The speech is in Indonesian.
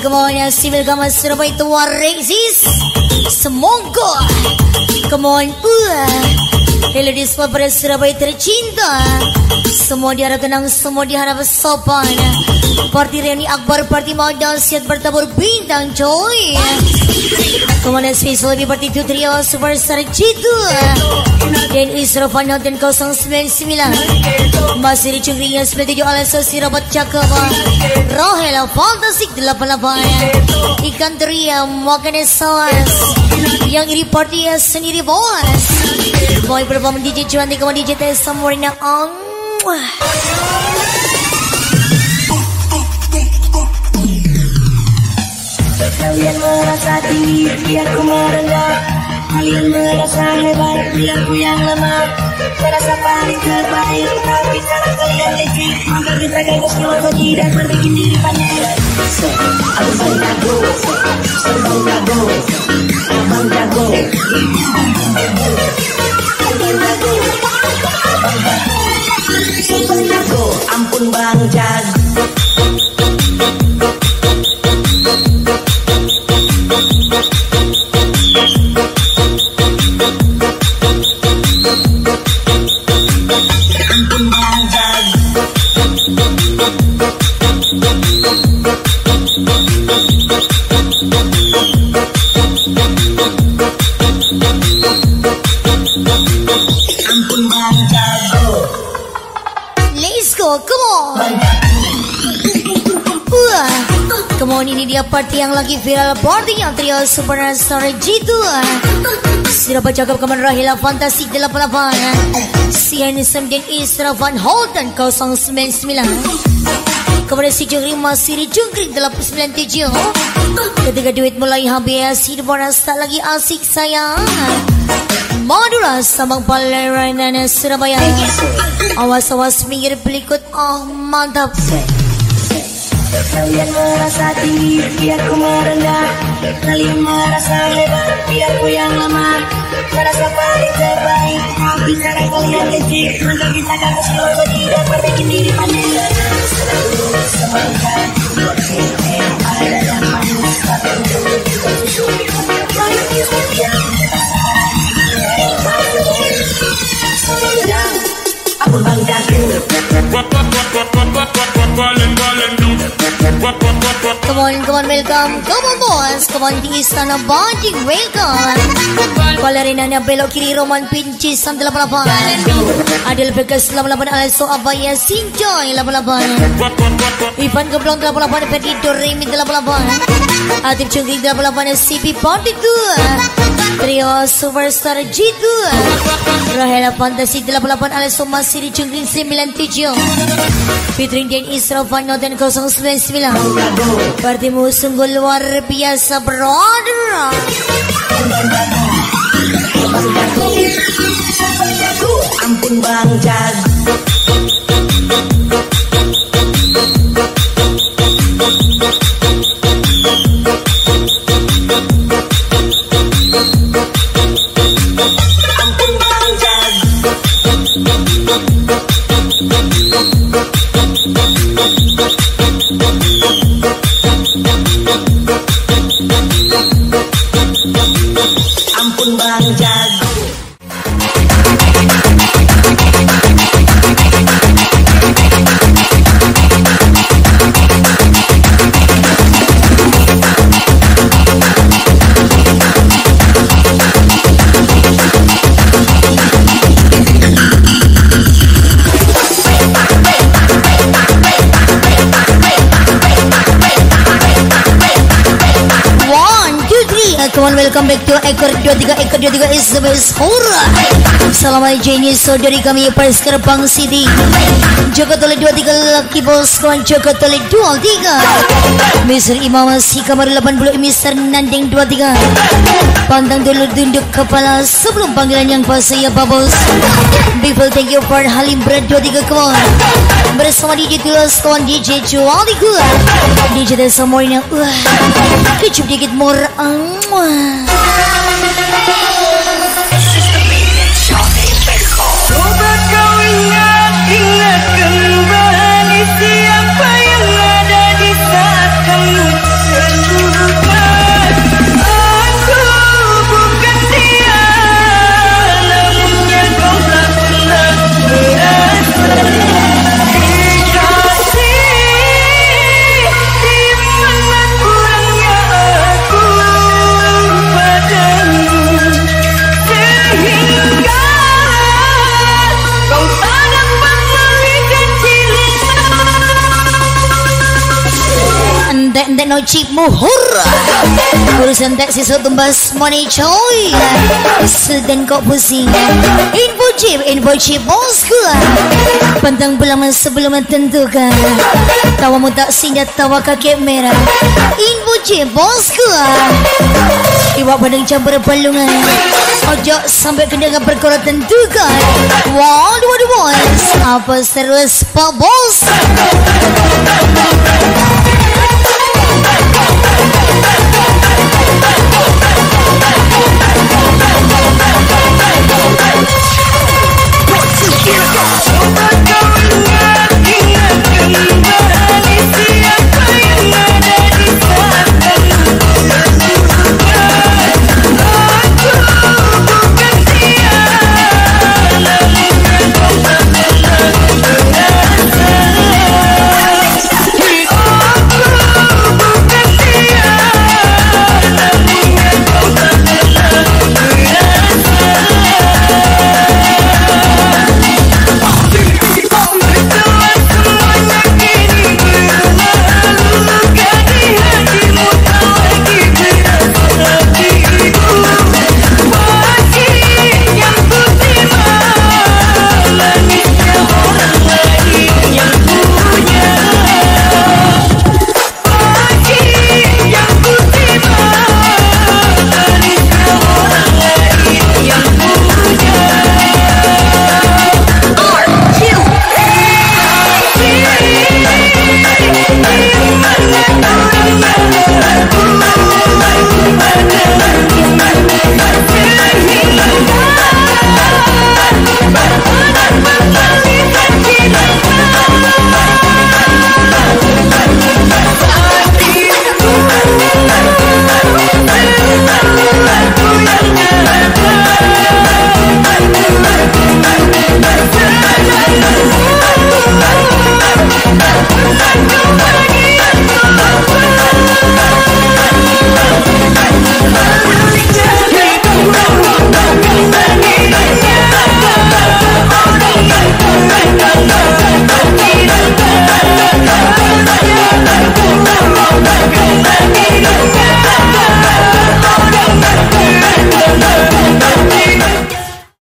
come on, ya. Si welcome Surabaya war races. Semoga. On, uh. Hello di Surabaya tercinta Semua diharap tenang, semua diharap sopan Parti reuni Akbar, parti mau dahsyat bertabur bintang coy Ke mana spesial lebih parti itu trio superstar Jitu Dan Isrofan dan 099 Masih dicungkringnya 97 oleh Sosi Robot Cakep Rohela Fantasik 88 Ikan teria makannya saus Yang ini party sendiri bos Boy perform DJ cuan di kamar DJ Tessa Morina on Kalian merasa tinggi, biarku merendah. Kalian merasa hebat, biarku yang lemah. Merasa paling terbaik, tapi cara kalian leceh Maka kita keluar kaki dan berbikin diri panen Abang jago, abang jago, abang jago Abang jago, ampun bang jago party yang lagi viral Party yang trio superstar Jitu Siapa cakap ke mana Rahila Fantasik 88 Si Handsome dan Isra Van Holten 099 Kepada si Jungkring masih di Jungkring 897 Ketika duit mulai habis Hidup tak lagi asik sayang. Madura Sabang Paleranan Surabaya. Awas-awas minggir pelikut Oh mantap Kalian merasa tinggi, biarku merendah Kalian merasa hebat, biarku yang lemah Merasa paling terbaik, tapi cara kalian leceh Maka kita gagal keluar bagi dan diri panen Selalu semangat, ada yang manis tapi Ampun bang jago Come on, come on, welcome. Come on boss, come on di istana Bajing, welcome. Balerina na belok kiri Roman Pinci Sam 88 Adil Bekas 88 Also Abaya Sinjoy 88 Ivan Geblong 88 Ferdi Doremi 88 Atif Cungkring 88 CP Party 2 Trio Superstar G2 Rahela Fantasi 88 Also masih di Cungkring 97 Fitrin dan Isra Fano dan 099 Partimu sungguh luar biasa brother. Ampun bang jago on, welcome back to Ekor 23 Ekor 23 is the best. Horror Selamat Jenny Saudari kami Perskar Bang City Joko Tole 23 Lucky Boss Kawan Joko Tole 23 Mr. Imam Si Kamar 80 Mr. Nanding 23 Pantang dulu tunduk kepala Sebelum panggilan yang pas ya Babos People thank you for Halim Berat 23 Come on Bersama DJ Tulas Kawan DJ Jual di gua DJ Desa Morina Wah Kecup dikit more Mwah. Ingat, ingat kembali entek-entek no chip muhur. Urusan tak sisa tumbas money coy Sedang kok pusing Info chip, info chip bosku Pantang pulang sebelum menentukan Tawamu tak singgah tawa kakek merah. Info chip bosku Iwa badang campur balungan. Ojo sampai kena perkara tentukan. Waduh waduh bos Apa serius pak bos